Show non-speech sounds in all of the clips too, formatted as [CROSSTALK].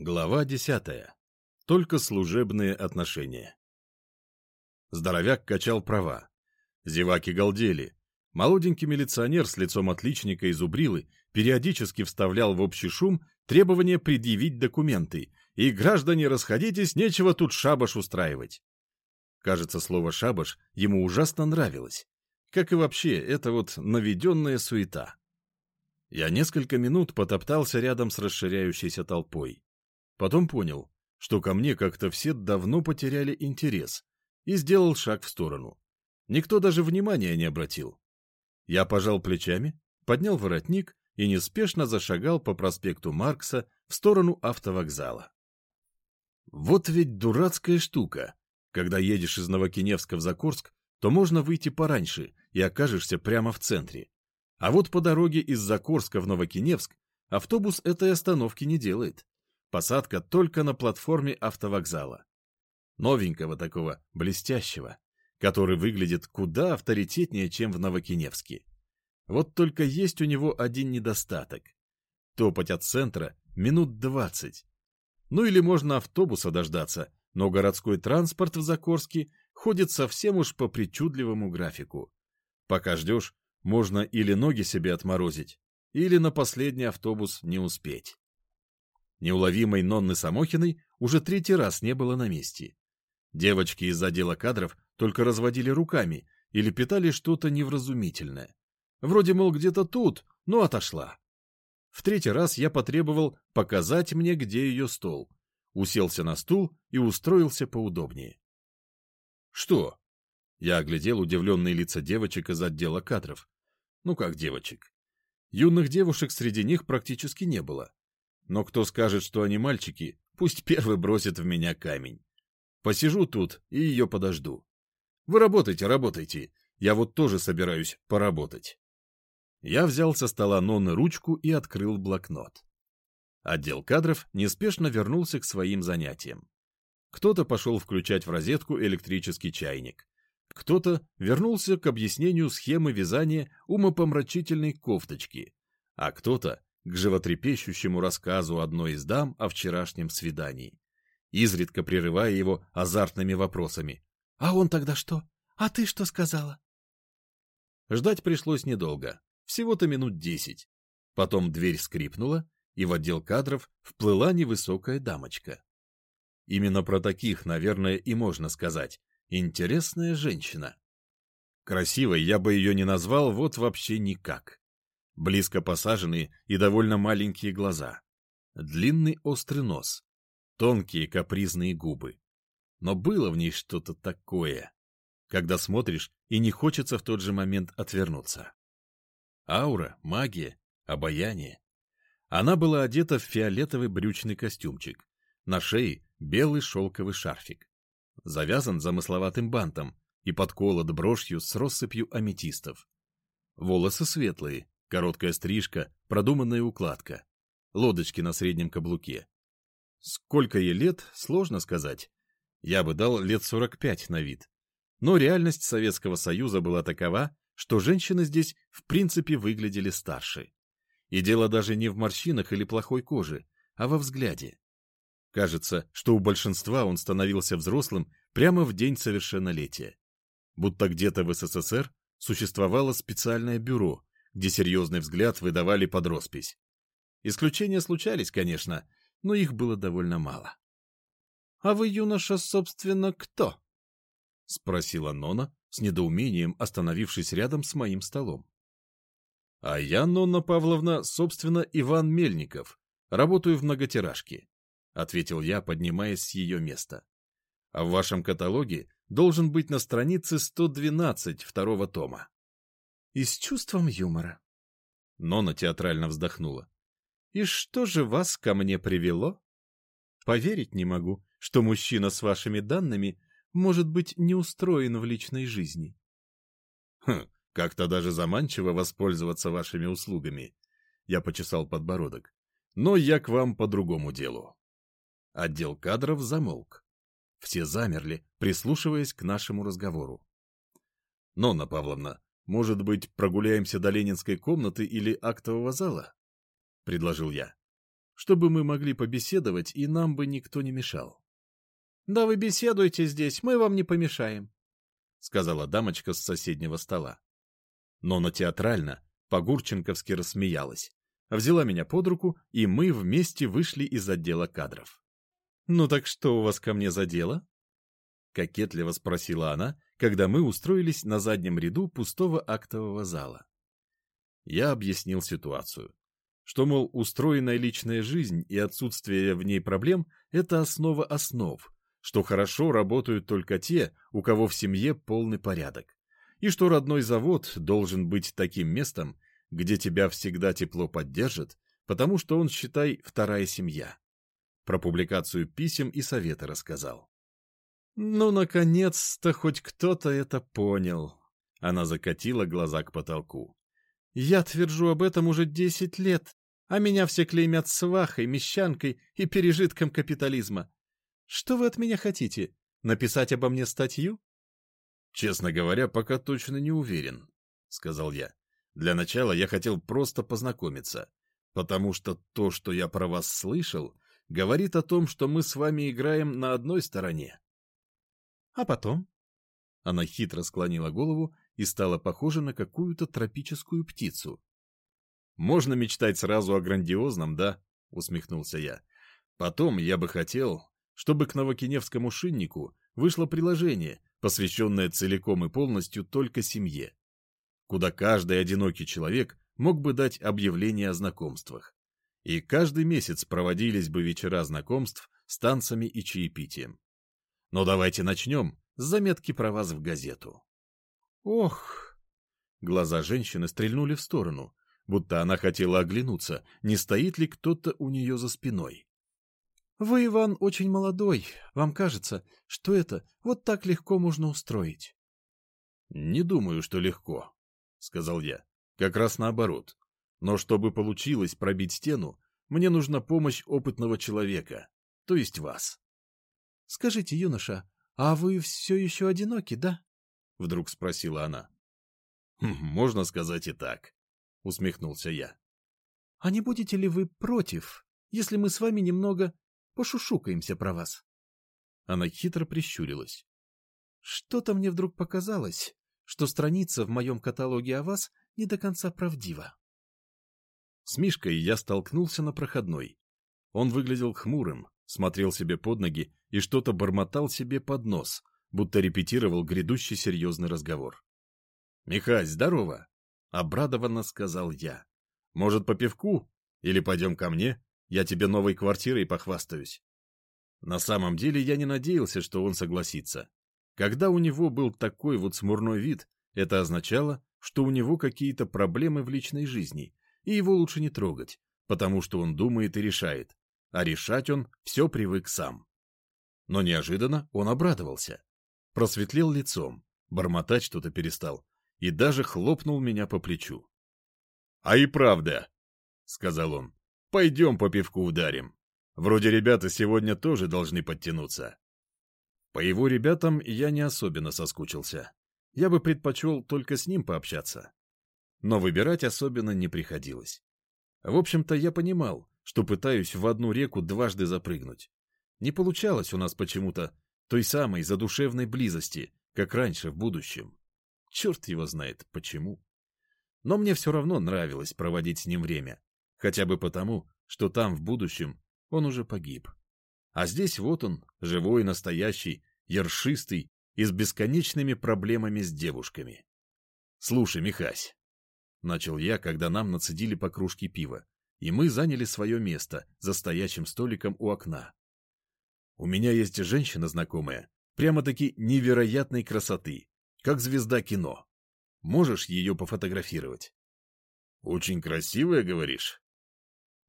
Глава десятая. Только служебные отношения. Здоровяк качал права. Зеваки галдели. Молоденький милиционер с лицом отличника из Убрилы периодически вставлял в общий шум требование предъявить документы, и, граждане, расходитесь, нечего тут шабаш устраивать. Кажется, слово «шабаш» ему ужасно нравилось. Как и вообще, это вот наведенная суета. Я несколько минут потоптался рядом с расширяющейся толпой. Потом понял, что ко мне как-то все давно потеряли интерес, и сделал шаг в сторону. Никто даже внимания не обратил. Я пожал плечами, поднял воротник и неспешно зашагал по проспекту Маркса в сторону автовокзала. Вот ведь дурацкая штука. Когда едешь из Новокиневска в Закорск, то можно выйти пораньше и окажешься прямо в центре. А вот по дороге из Закорска в Новокиневск автобус этой остановки не делает. Посадка только на платформе автовокзала. Новенького такого, блестящего, который выглядит куда авторитетнее, чем в Новокиневске. Вот только есть у него один недостаток. Топать от центра минут двадцать. Ну или можно автобуса дождаться, но городской транспорт в Закорске ходит совсем уж по причудливому графику. Пока ждешь, можно или ноги себе отморозить, или на последний автобус не успеть. Неуловимой Нонны Самохиной уже третий раз не было на месте. Девочки из отдела кадров только разводили руками или питали что-то невразумительное. Вроде, мол, где-то тут, но отошла. В третий раз я потребовал показать мне, где ее стол. Уселся на стул и устроился поудобнее. «Что?» Я оглядел удивленные лица девочек из отдела кадров. Ну как девочек? Юных девушек среди них практически не было. Но кто скажет, что они мальчики, пусть первый бросит в меня камень. Посижу тут и ее подожду. Вы работайте, работайте. Я вот тоже собираюсь поработать. Я взял со стола Нонны ручку и открыл блокнот. Отдел кадров неспешно вернулся к своим занятиям. Кто-то пошел включать в розетку электрический чайник. Кто-то вернулся к объяснению схемы вязания умопомрачительной кофточки, а кто-то к животрепещущему рассказу одной из дам о вчерашнем свидании, изредка прерывая его азартными вопросами. «А он тогда что? А ты что сказала?» Ждать пришлось недолго, всего-то минут десять. Потом дверь скрипнула, и в отдел кадров вплыла невысокая дамочка. Именно про таких, наверное, и можно сказать. Интересная женщина. Красивой я бы ее не назвал вот вообще никак близко посаженные и довольно маленькие глаза, длинный острый нос, тонкие капризные губы. Но было в ней что-то такое, когда смотришь и не хочется в тот же момент отвернуться. Аура, магия, обаяние. Она была одета в фиолетовый брючный костюмчик, на шее белый шелковый шарфик. Завязан замысловатым бантом и подколот брошью с россыпью аметистов. Волосы светлые, Короткая стрижка, продуманная укладка. Лодочки на среднем каблуке. Сколько ей лет, сложно сказать. Я бы дал лет 45 на вид. Но реальность Советского Союза была такова, что женщины здесь в принципе выглядели старше. И дело даже не в морщинах или плохой коже, а во взгляде. Кажется, что у большинства он становился взрослым прямо в день совершеннолетия. Будто где-то в СССР существовало специальное бюро, где серьезный взгляд выдавали под роспись. Исключения случались, конечно, но их было довольно мало. — А вы, юноша, собственно, кто? — спросила Нона, с недоумением остановившись рядом с моим столом. — А я, Нонна Павловна, собственно, Иван Мельников, работаю в многотиражке, — ответил я, поднимаясь с ее места. — А в вашем каталоге должен быть на странице 112 второго тома и с чувством юмора. Нона театрально вздохнула. «И что же вас ко мне привело? Поверить не могу, что мужчина с вашими данными может быть не устроен в личной жизни». «Хм, как-то даже заманчиво воспользоваться вашими услугами», — я почесал подбородок. «Но я к вам по другому делу». Отдел кадров замолк. Все замерли, прислушиваясь к нашему разговору. «Нонна Павловна, может быть, прогуляемся до ленинской комнаты или актового зала? — предложил я. чтобы мы могли побеседовать, и нам бы никто не мешал. — Да вы беседуйте здесь, мы вам не помешаем, — сказала дамочка с соседнего стола. Но на театрально по-гурченковски рассмеялась, взяла меня под руку, и мы вместе вышли из отдела кадров. «Ну так что у вас ко мне за дело?» Кокетливо спросила она, когда мы устроились на заднем ряду пустого актового зала. Я объяснил ситуацию. Что, мол, устроенная личная жизнь и отсутствие в ней проблем – это основа основ, что хорошо работают только те, у кого в семье полный порядок, и что родной завод должен быть таким местом, где тебя всегда тепло поддержат, потому что он, считай, вторая семья. Про публикацию писем и советы рассказал. «Ну, наконец-то хоть кто-то это понял!» Она закатила глаза к потолку. «Я твержу об этом уже десять лет, а меня все клеймят свахой, мещанкой и пережитком капитализма. Что вы от меня хотите? Написать обо мне статью?» «Честно говоря, пока точно не уверен», — сказал я. «Для начала я хотел просто познакомиться, потому что то, что я про вас слышал, говорит о том, что мы с вами играем на одной стороне. А потом? Она хитро склонила голову и стала похожа на какую-то тропическую птицу. «Можно мечтать сразу о грандиозном, да?» — усмехнулся я. «Потом я бы хотел, чтобы к Новокиневскому шиннику вышло приложение, посвященное целиком и полностью только семье, куда каждый одинокий человек мог бы дать объявление о знакомствах и каждый месяц проводились бы вечера знакомств с танцами и чаепитием. Но давайте начнем с заметки про вас в газету. Ох! Глаза женщины стрельнули в сторону, будто она хотела оглянуться, не стоит ли кто-то у нее за спиной. Вы, Иван, очень молодой. Вам кажется, что это вот так легко можно устроить? Не думаю, что легко, сказал я. Как раз наоборот. Но чтобы получилось пробить стену, мне нужна помощь опытного человека, то есть вас. — Скажите, юноша, а вы все еще одиноки, да? — вдруг спросила она. «Хм, — Можно сказать и так, — усмехнулся я. — А не будете ли вы против, если мы с вами немного пошушукаемся про вас? Она хитро прищурилась. — Что-то мне вдруг показалось, что страница в моем каталоге о вас не до конца правдива. С Мишкой я столкнулся на проходной. Он выглядел хмурым, смотрел себе под ноги и что-то бормотал себе под нос, будто репетировал грядущий серьезный разговор. — Михась, здорово! — обрадованно сказал я. — Может, по пивку? Или пойдем ко мне? Я тебе новой квартирой похвастаюсь. На самом деле я не надеялся, что он согласится. Когда у него был такой вот смурной вид, это означало, что у него какие-то проблемы в личной жизни, и его лучше не трогать, потому что он думает и решает, а решать он все привык сам. Но неожиданно он обрадовался, просветлел лицом, бормотать что-то перестал и даже хлопнул меня по плечу. — А и правда, — сказал он, — пойдем по пивку ударим. Вроде ребята сегодня тоже должны подтянуться. По его ребятам я не особенно соскучился. Я бы предпочел только с ним пообщаться но выбирать особенно не приходилось. В общем-то, я понимал, что пытаюсь в одну реку дважды запрыгнуть. Не получалось у нас почему-то той самой задушевной близости, как раньше в будущем. Черт его знает почему. Но мне все равно нравилось проводить с ним время, хотя бы потому, что там, в будущем, он уже погиб. А здесь вот он, живой, настоящий, ершистый и с бесконечными проблемами с девушками. Слушай, Михась, — начал я, когда нам нацедили по кружке пива, и мы заняли свое место за стоячим столиком у окна. «У меня есть женщина знакомая, прямо-таки невероятной красоты, как звезда кино. Можешь ее пофотографировать?» «Очень красивая, говоришь?»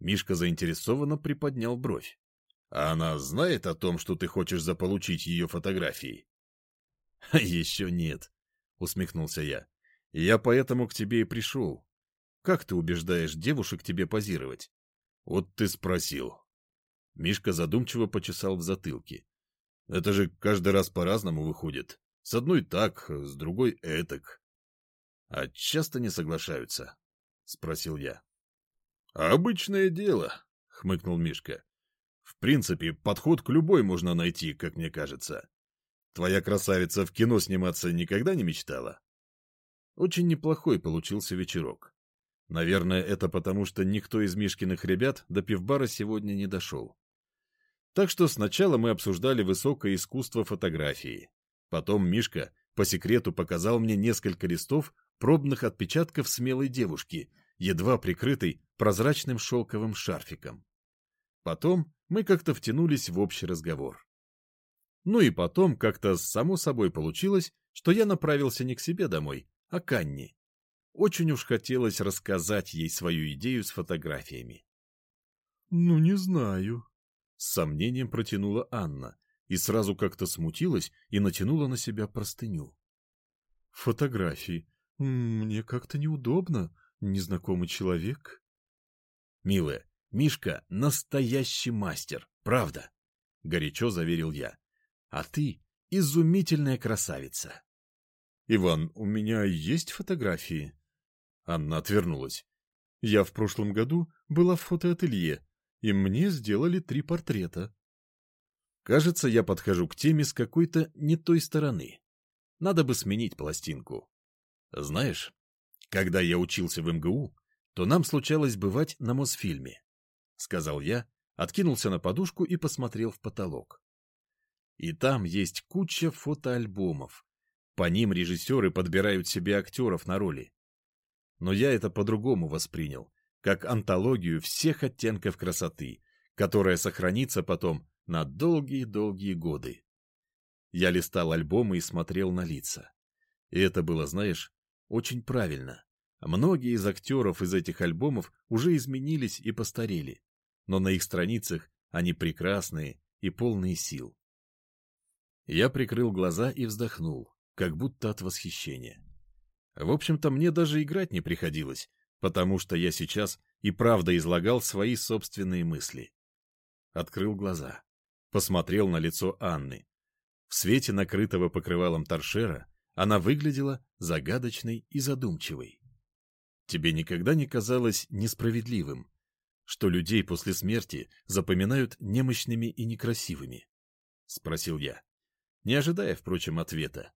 Мишка заинтересованно приподнял бровь. «А она знает о том, что ты хочешь заполучить ее фотографии?» [LAUGHS] «Еще нет», — усмехнулся я. Я поэтому к тебе и пришел. Как ты убеждаешь девушек тебе позировать? Вот ты спросил. Мишка задумчиво почесал в затылке. Это же каждый раз по-разному выходит. С одной так, с другой этак. А часто не соглашаются? Спросил я. Обычное дело, хмыкнул Мишка. В принципе, подход к любой можно найти, как мне кажется. Твоя красавица в кино сниматься никогда не мечтала? Очень неплохой получился вечерок. Наверное, это потому, что никто из Мишкиных ребят до пивбара сегодня не дошел. Так что сначала мы обсуждали высокое искусство фотографии. Потом Мишка по секрету показал мне несколько листов пробных отпечатков смелой девушки, едва прикрытой прозрачным шелковым шарфиком. Потом мы как-то втянулись в общий разговор. Ну и потом как-то само собой получилось, что я направился не к себе домой, а к Анне. Очень уж хотелось рассказать ей свою идею с фотографиями. — Ну, не знаю. С сомнением протянула Анна и сразу как-то смутилась и натянула на себя простыню. — Фотографии. Мне как-то неудобно. Незнакомый человек. — Милая, Мишка — настоящий мастер, правда, — горячо заверил я. — А ты — изумительная красавица. — Иван, у меня есть фотографии? Анна отвернулась. Я в прошлом году была в фотоателье, и мне сделали три портрета. Кажется, я подхожу к теме с какой-то не той стороны. Надо бы сменить пластинку. Знаешь, когда я учился в МГУ, то нам случалось бывать на Мосфильме, — сказал я, откинулся на подушку и посмотрел в потолок. И там есть куча фотоальбомов. По ним режиссеры подбирают себе актеров на роли но я это по-другому воспринял, как антологию всех оттенков красоты, которая сохранится потом на долгие-долгие годы. Я листал альбомы и смотрел на лица. И это было, знаешь, очень правильно. Многие из актеров из этих альбомов уже изменились и постарели, но на их страницах они прекрасные и полные сил. Я прикрыл глаза и вздохнул, как будто от восхищения. В общем-то, мне даже играть не приходилось, потому что я сейчас и правда излагал свои собственные мысли. Открыл глаза, посмотрел на лицо Анны. В свете накрытого покрывалом торшера она выглядела загадочной и задумчивой. Тебе никогда не казалось несправедливым, что людей после смерти запоминают немощными и некрасивыми? — спросил я, не ожидая, впрочем, ответа.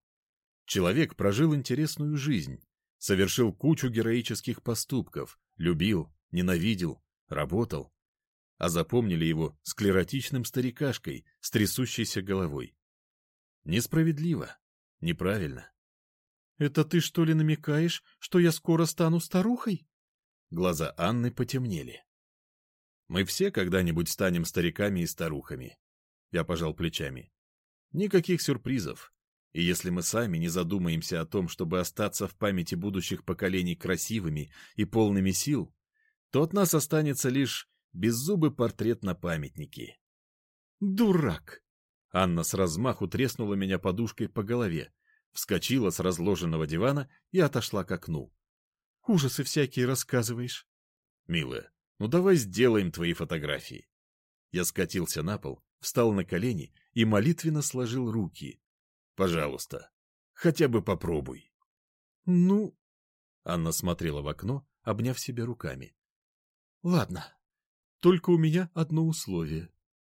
Человек прожил интересную жизнь, совершил кучу героических поступков, любил, ненавидел, работал, а запомнили его склеротичным старикашкой с трясущейся головой. Несправедливо, неправильно. — Это ты что ли намекаешь, что я скоро стану старухой? Глаза Анны потемнели. — Мы все когда-нибудь станем стариками и старухами. Я пожал плечами. Никаких сюрпризов. И если мы сами не задумаемся о том, чтобы остаться в памяти будущих поколений красивыми и полными сил, то от нас останется лишь беззубый портрет на памятнике. «Дурак!» Анна с размаху треснула меня подушкой по голове, вскочила с разложенного дивана и отошла к окну. «Ужасы всякие рассказываешь». «Милая, ну давай сделаем твои фотографии». Я скатился на пол, встал на колени и молитвенно сложил руки, Пожалуйста, хотя бы попробуй. — Ну... Анна смотрела в окно, обняв себя руками. — Ладно, только у меня одно условие.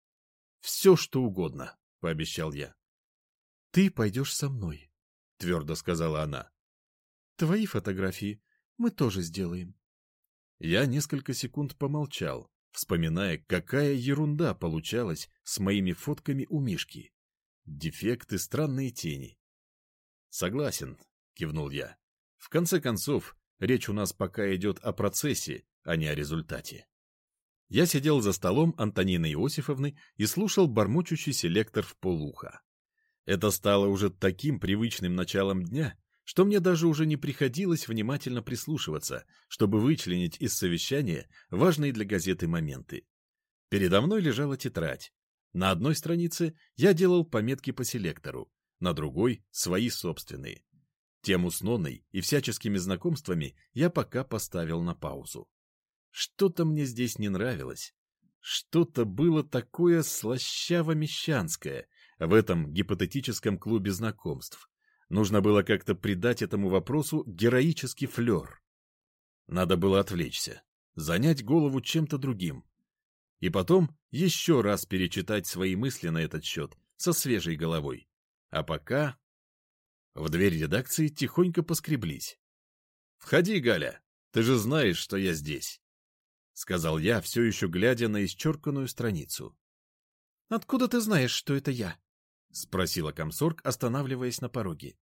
— Все, что угодно, — пообещал я. — Ты пойдешь со мной, — твердо сказала она. — Твои фотографии мы тоже сделаем. Я несколько секунд помолчал, вспоминая, какая ерунда получалась с моими фотками у Мишки. Дефекты, странные тени. Согласен, кивнул я. В конце концов, речь у нас пока идет о процессе, а не о результате. Я сидел за столом Антонины Иосифовны и слушал бормочущий селектор в полуха. Это стало уже таким привычным началом дня, что мне даже уже не приходилось внимательно прислушиваться, чтобы вычленить из совещания важные для газеты моменты. Передо мной лежала тетрадь, на одной странице я делал пометки по селектору, на другой — свои собственные. Тему с Ноной и всяческими знакомствами я пока поставил на паузу. Что-то мне здесь не нравилось. Что-то было такое слащаво-мещанское в этом гипотетическом клубе знакомств. Нужно было как-то придать этому вопросу героический флер. Надо было отвлечься, занять голову чем-то другим, и потом еще раз перечитать свои мысли на этот счет со свежей головой. А пока... В дверь редакции тихонько поскреблись. «Входи, Галя, ты же знаешь, что я здесь», — сказал я, все еще глядя на исчерканную страницу. «Откуда ты знаешь, что это я?» — спросила комсорг, останавливаясь на пороге.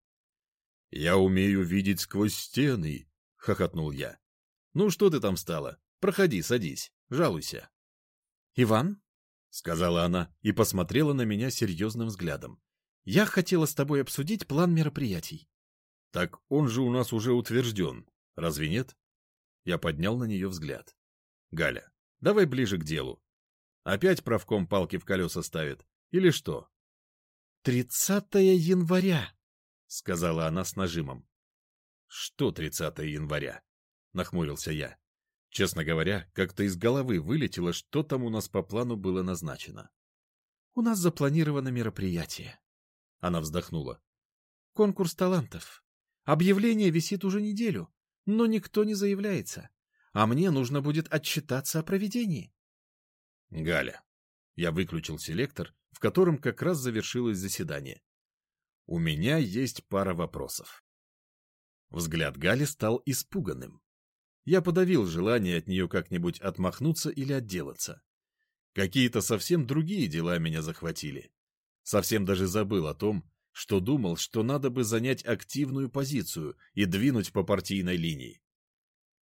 «Я умею видеть сквозь стены», — хохотнул я. «Ну что ты там стала? Проходи, садись, жалуйся». «Иван?» — сказала она и посмотрела на меня серьезным взглядом. «Я хотела с тобой обсудить план мероприятий». «Так он же у нас уже утвержден, разве нет?» Я поднял на нее взгляд. «Галя, давай ближе к делу. Опять правком палки в колеса ставит? Или что?» «Тридцатое января», — сказала она с нажимом. «Что тридцатое января?» — нахмурился я. Честно говоря, как-то из головы вылетело, что там у нас по плану было назначено. «У нас запланировано мероприятие». Она вздохнула. «Конкурс талантов. Объявление висит уже неделю, но никто не заявляется. А мне нужно будет отчитаться о проведении». «Галя». Я выключил селектор, в котором как раз завершилось заседание. «У меня есть пара вопросов». Взгляд Гали стал испуганным. Я подавил желание от нее как-нибудь отмахнуться или отделаться. Какие-то совсем другие дела меня захватили. Совсем даже забыл о том, что думал, что надо бы занять активную позицию и двинуть по партийной линии.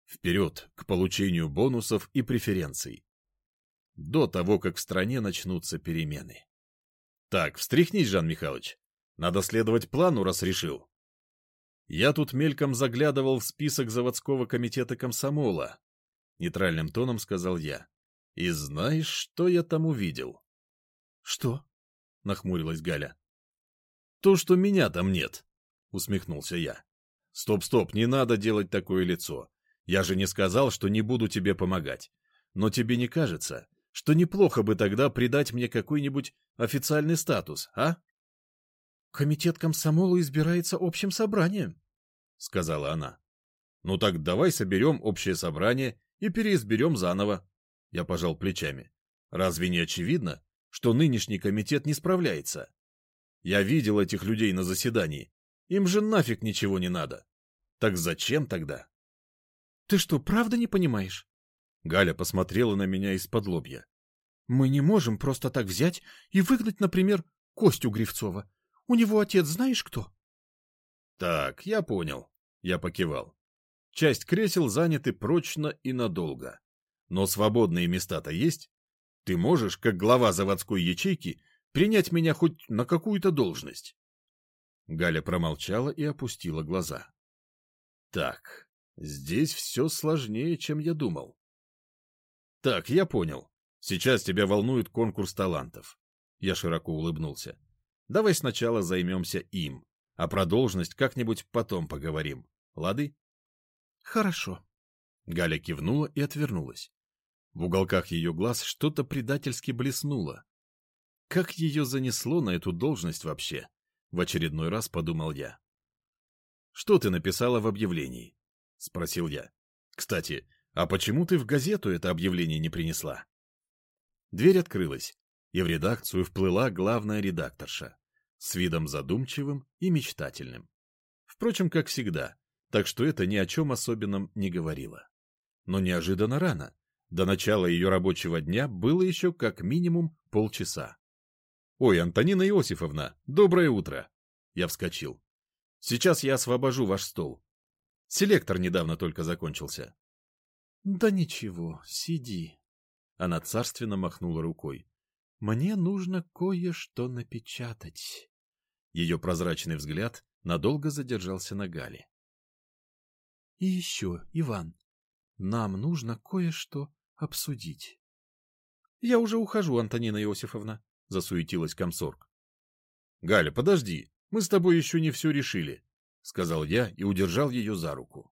Вперед к получению бонусов и преференций. До того, как в стране начнутся перемены. Так, встряхнись, Жан Михайлович. Надо следовать плану, раз решил. Я тут мельком заглядывал в список заводского комитета комсомола. Нейтральным тоном сказал я. И знаешь, что я там увидел? Что? Нахмурилась Галя. То, что меня там нет, усмехнулся я. Стоп, стоп, не надо делать такое лицо. Я же не сказал, что не буду тебе помогать. Но тебе не кажется, что неплохо бы тогда придать мне какой-нибудь официальный статус, а? Комитет комсомола избирается общим собранием, — сказала она. — Ну так давай соберем общее собрание и переизберем заново. Я пожал плечами. Разве не очевидно, что нынешний комитет не справляется? Я видел этих людей на заседании. Им же нафиг ничего не надо. Так зачем тогда? — Ты что, правда не понимаешь? Галя посмотрела на меня из-под лобья. — Мы не можем просто так взять и выгнать, например, Костю Гривцова у него отец знаешь кто? Так, я понял. Я покивал. Часть кресел заняты прочно и надолго. Но свободные места-то есть? Ты можешь, как глава заводской ячейки, принять меня хоть на какую-то должность? Галя промолчала и опустила глаза. Так, здесь все сложнее, чем я думал. Так, я понял. Сейчас тебя волнует конкурс талантов. Я широко улыбнулся. Давай сначала займемся им, а про должность как-нибудь потом поговорим. Лады? Хорошо. Галя кивнула и отвернулась. В уголках ее глаз что-то предательски блеснуло. Как ее занесло на эту должность вообще? В очередной раз подумал я. «Что ты написала в объявлении?» — спросил я. «Кстати, а почему ты в газету это объявление не принесла?» Дверь открылась, и в редакцию вплыла главная редакторша с видом задумчивым и мечтательным. Впрочем, как всегда, так что это ни о чем особенном не говорило. Но неожиданно рано. До начала ее рабочего дня было еще как минимум полчаса. «Ой, Антонина Иосифовна, доброе утро!» Я вскочил. «Сейчас я освобожу ваш стол. Селектор недавно только закончился». «Да ничего, сиди». Она царственно махнула рукой. «Мне нужно кое-что напечатать». Ее прозрачный взгляд надолго задержался на Гале. — И еще, Иван, нам нужно кое-что обсудить. — Я уже ухожу, Антонина Иосифовна, — засуетилась комсорг. — Галя, подожди, мы с тобой еще не все решили, — сказал я и удержал ее за руку.